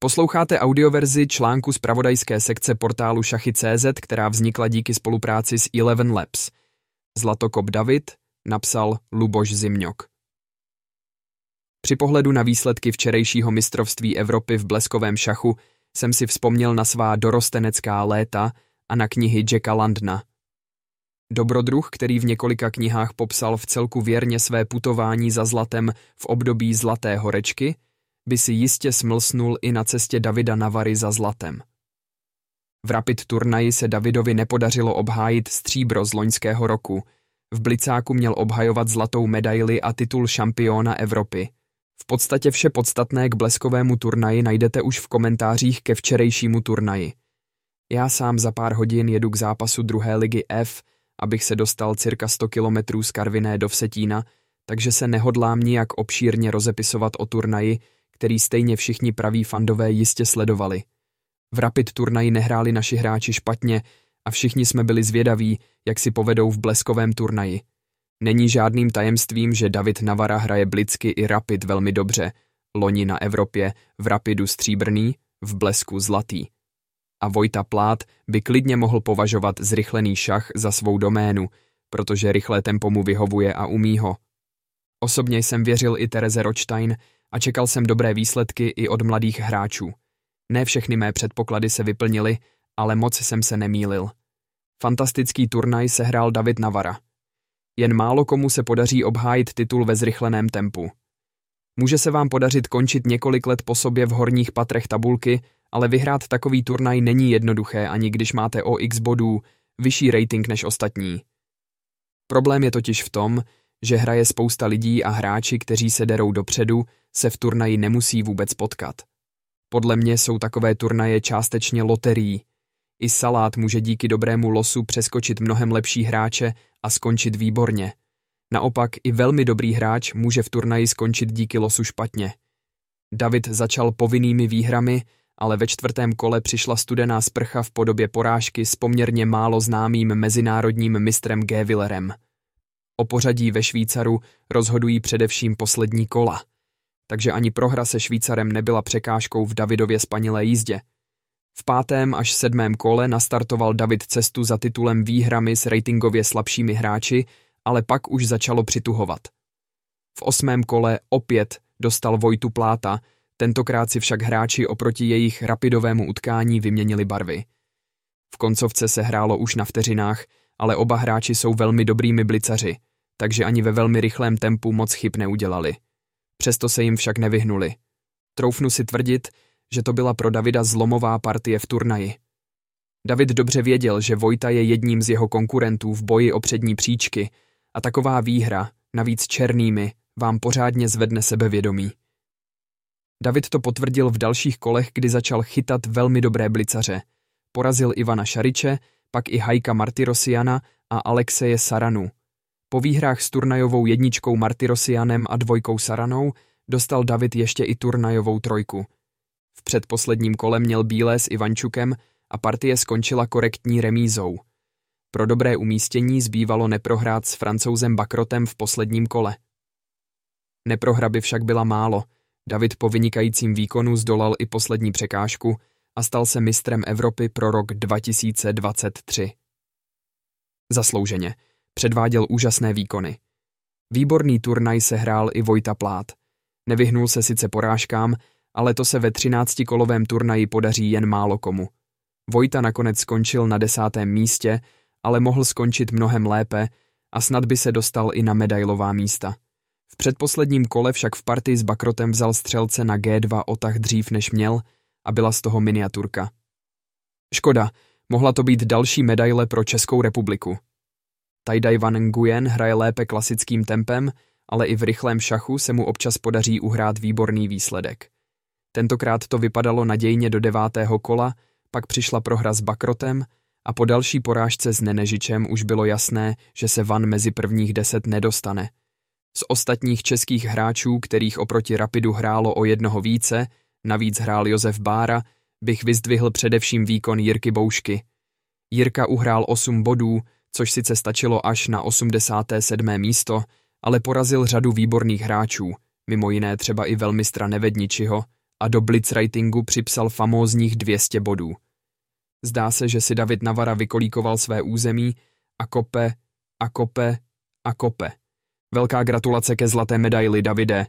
Posloucháte audioverzi článku z pravodajské sekce portálu Šachy.cz, která vznikla díky spolupráci s Eleven Labs. Zlatokop David napsal Luboš Zimňok. Při pohledu na výsledky včerejšího mistrovství Evropy v bleskovém šachu jsem si vzpomněl na svá dorostenecká léta a na knihy Jacka Landna. Dobrodruh, který v několika knihách popsal v celku věrně své putování za zlatem v období Zlaté horečky – by si jistě smlsnul i na cestě Davida Navary za zlatem. V Rapid turnaji se Davidovi nepodařilo obhájit stříbro z loňského roku. V Blicáku měl obhajovat zlatou medaili a titul šampiona Evropy. V podstatě vše podstatné k bleskovému turnaji najdete už v komentářích ke včerejšímu turnaji. Já sám za pár hodin jedu k zápasu druhé ligy F, abych se dostal cirka 100 kilometrů z Karviné do Vsetína, takže se nehodlám nijak obšírně rozepisovat o turnaji, který stejně všichni praví fandové jistě sledovali. V Rapid turnaji nehráli naši hráči špatně a všichni jsme byli zvědaví, jak si povedou v bleskovém turnaji. Není žádným tajemstvím, že David Navara hraje blicky i Rapid velmi dobře, loni na Evropě, v Rapidu stříbrný, v blesku zlatý. A Vojta Plát by klidně mohl považovat zrychlený šach za svou doménu, protože rychlé tempo mu vyhovuje a umí ho. Osobně jsem věřil i Tereze Ročtajn, a čekal jsem dobré výsledky i od mladých hráčů. Ne všechny mé předpoklady se vyplnily, ale moc jsem se nemýlil. Fantastický turnaj sehrál David Navara. Jen málo komu se podaří obhájit titul ve zrychleném tempu. Může se vám podařit končit několik let po sobě v horních patrech tabulky, ale vyhrát takový turnaj není jednoduché, ani když máte o x bodů vyšší rating než ostatní. Problém je totiž v tom, že hraje spousta lidí a hráči, kteří se derou dopředu, se v turnaji nemusí vůbec potkat. Podle mě jsou takové turnaje částečně loterií. I Salát může díky dobrému losu přeskočit mnohem lepší hráče a skončit výborně. Naopak i velmi dobrý hráč může v turnaji skončit díky losu špatně. David začal povinnými výhrami, ale ve čtvrtém kole přišla studená sprcha v podobě porážky s poměrně málo známým mezinárodním mistrem Gévillerem. O pořadí ve Švýcaru rozhodují především poslední kola – takže ani prohra se Švýcarem nebyla překážkou v Davidově spanilé jízdě. V pátém až sedmém kole nastartoval David cestu za titulem výhrami s ratingově slabšími hráči, ale pak už začalo přituhovat. V osmém kole opět dostal Vojtu Pláta, tentokrát si však hráči oproti jejich rapidovému utkání vyměnili barvy. V koncovce se hrálo už na vteřinách, ale oba hráči jsou velmi dobrými blicaři, takže ani ve velmi rychlém tempu moc chyb neudělali. Přesto se jim však nevyhnuli. Troufnu si tvrdit, že to byla pro Davida zlomová partie v turnaji. David dobře věděl, že Vojta je jedním z jeho konkurentů v boji o přední příčky a taková výhra, navíc černými, vám pořádně zvedne sebevědomí. David to potvrdil v dalších kolech, kdy začal chytat velmi dobré blicaře. Porazil Ivana Šariče, pak i Hajka Martyrosiana a Alexeje Saranu. Po výhrách s turnajovou jedničkou Martyrosianem a dvojkou Saranou dostal David ještě i turnajovou trojku. V předposledním kole měl bílé s Ivančukem a partie skončila korektní remízou. Pro dobré umístění zbývalo neprohrát s francouzem Bakrotem v posledním kole. Neprohra by však byla málo. David po vynikajícím výkonu zdolal i poslední překážku a stal se mistrem Evropy pro rok 2023. Zaslouženě – Předváděl úžasné výkony. Výborný turnaj se hrál i Vojta Plát. Nevyhnul se sice porážkám, ale to se ve třináctikolovém turnaji podaří jen málo komu. Vojta nakonec skončil na desátém místě, ale mohl skončit mnohem lépe a snad by se dostal i na medailová místa. V předposledním kole však v partii s Bakrotem vzal střelce na G2 otah dřív než měl a byla z toho miniaturka. Škoda, mohla to být další medaile pro Českou republiku. Taidai Van Nguyen hraje lépe klasickým tempem, ale i v rychlém šachu se mu občas podaří uhrát výborný výsledek. Tentokrát to vypadalo nadějně do devátého kola, pak přišla prohra s Bakrotem a po další porážce s Nenežičem už bylo jasné, že se Van mezi prvních deset nedostane. Z ostatních českých hráčů, kterých oproti Rapidu hrálo o jednoho více, navíc hrál Josef Bára, bych vyzdvihl především výkon Jirky Boušky. Jirka uhrál 8 bodů, což sice stačilo až na 87. místo, ale porazil řadu výborných hráčů, mimo jiné třeba i velmistra Nevedničiho, a do blitzwritingu připsal famózních 200 bodů. Zdá se, že si David Navara vykolíkoval své území a kope, a kope, a kope. Velká gratulace ke zlaté medaili, Davide,